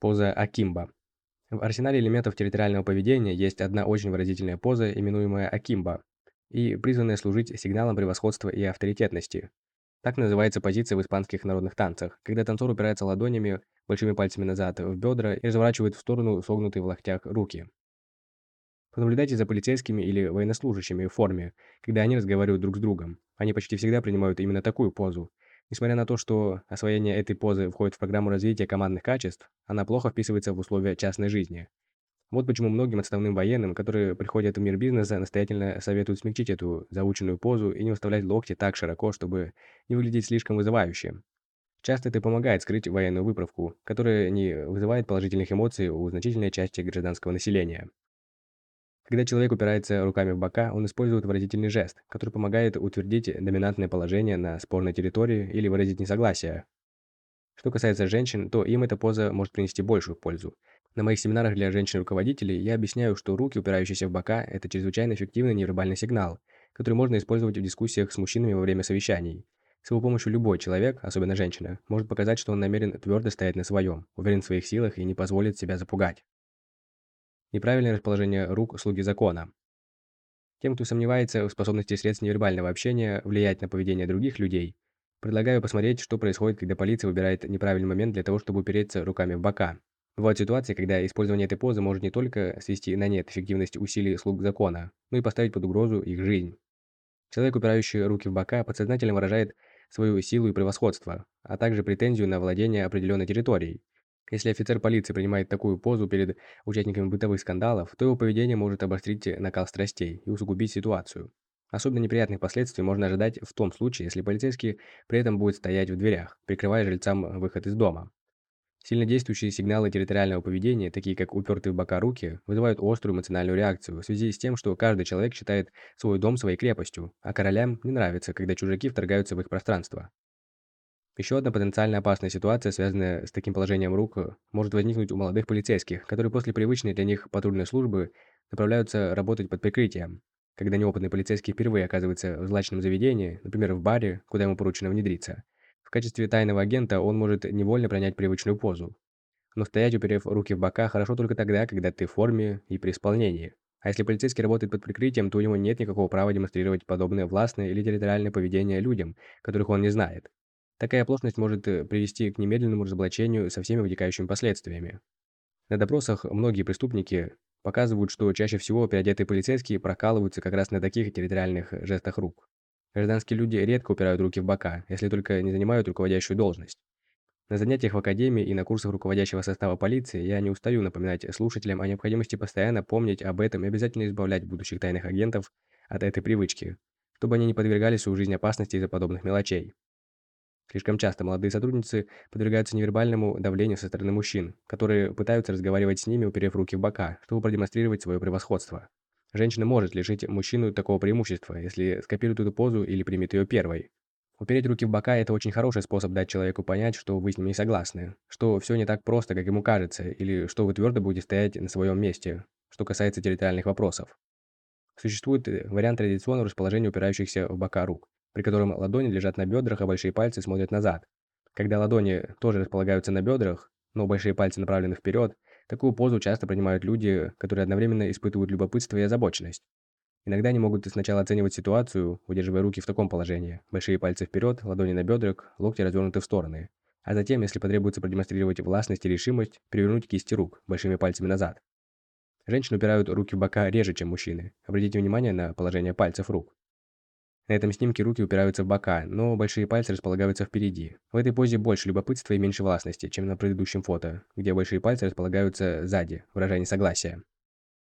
Поза Акимба. В арсенале элементов территориального поведения есть одна очень выразительная поза, именуемая Акимба, и призванная служить сигналом превосходства и авторитетности. Так называется позиция в испанских народных танцах, когда танцор упирается ладонями, большими пальцами назад в бедра и разворачивает в сторону согнутые в локтях руки. Понаблюдайте за полицейскими или военнослужащими в форме, когда они разговаривают друг с другом. Они почти всегда принимают именно такую позу, Несмотря на то, что освоение этой позы входит в программу развития командных качеств, она плохо вписывается в условия частной жизни. Вот почему многим отставным военным, которые приходят в мир бизнеса, настоятельно советуют смягчить эту заученную позу и не выставлять локти так широко, чтобы не выглядеть слишком вызывающе. Часто это помогает скрыть военную выправку, которая не вызывает положительных эмоций у значительной части гражданского населения. Когда человек упирается руками в бока, он использует выразительный жест, который помогает утвердить доминантное положение на спорной территории или выразить несогласие. Что касается женщин, то им эта поза может принести большую пользу. На моих семинарах для женщин-руководителей я объясняю, что руки, упирающиеся в бока, это чрезвычайно эффективный невербальный сигнал, который можно использовать в дискуссиях с мужчинами во время совещаний. С его помощью любой человек, особенно женщина, может показать, что он намерен твердо стоять на своем, уверен в своих силах и не позволит себя запугать. Неправильное расположение рук слуги закона. Тем, кто сомневается в способности средств невербального общения влиять на поведение других людей, предлагаю посмотреть, что происходит, когда полиция выбирает неправильный момент для того, чтобы упереться руками в бока. Бывают ситуации, когда использование этой позы может не только свести на нет эффективность усилий слуг закона, но и поставить под угрозу их жизнь. Человек, упирающий руки в бока, подсознательно выражает свою силу и превосходство, а также претензию на владение определенной территорией, если офицер полиции принимает такую позу перед участниками бытовых скандалов, то его поведение может обострить накал страстей и усугубить ситуацию. Особенно неприятных последствий можно ожидать в том случае, если полицейский при этом будет стоять в дверях, прикрывая жильцам выход из дома. Сильнодействующие сигналы территориального поведения, такие как упертые в бока руки, вызывают острую эмоциональную реакцию в связи с тем, что каждый человек считает свой дом своей крепостью, а королям не нравится, когда чужаки вторгаются в их пространство. Еще одна потенциально опасная ситуация, связанная с таким положением рук, может возникнуть у молодых полицейских, которые после привычной для них патрульной службы направляются работать под прикрытием. Когда неопытный полицейский впервые оказывается в злачном заведении, например, в баре, куда ему поручено внедриться, в качестве тайного агента он может невольно принять привычную позу. Но стоять, уперев руки в бока, хорошо только тогда, когда ты в форме и при исполнении. А если полицейский работает под прикрытием, то у него нет никакого права демонстрировать подобное властное или территориальное поведение людям, которых он не знает. Такая оплошность может э, привести к немедленному разоблачению со всеми вытекающими последствиями. На допросах многие преступники показывают, что чаще всего переодетые полицейские прокалываются как раз на таких территориальных жестах рук. Гражданские люди редко упирают руки в бока, если только не занимают руководящую должность. На занятиях в академии и на курсах руководящего состава полиции я не устаю напоминать слушателям о необходимости постоянно помнить об этом и обязательно избавлять будущих тайных агентов от этой привычки, чтобы они не подвергали свою жизнь опасности из-за подобных мелочей. Слишком часто молодые сотрудницы подвергаются невербальному давлению со стороны мужчин, которые пытаются разговаривать с ними, уперев руки в бока, чтобы продемонстрировать свое превосходство. Женщина может лишить мужчину такого преимущества, если скопирует эту позу или примет ее первой. Упереть руки в бока – это очень хороший способ дать человеку понять, что вы с ним не согласны, что все не так просто, как ему кажется, или что вы твердо будете стоять на своем месте, что касается территориальных вопросов. Существует э, вариант традиционного расположения упирающихся в бока рук при котором ладони лежат на бедрах, а большие пальцы смотрят назад. Когда ладони тоже располагаются на бедрах, но большие пальцы направлены вперед, такую позу часто принимают люди, которые одновременно испытывают любопытство и озабоченность. Иногда они могут сначала оценивать ситуацию, удерживая руки в таком положении. Большие пальцы вперед, ладони на бедрах, локти развернуты в стороны. А затем, если потребуется продемонстрировать властность и решимость, перевернуть кисти рук большими пальцами назад. Женщины упирают руки в бока реже, чем мужчины. Обратите внимание на положение пальцев рук. На этом снимке руки упираются в бока, но большие пальцы располагаются впереди. В этой позе больше любопытства и меньше властности, чем на предыдущем фото, где большие пальцы располагаются сзади, выражая несогласие.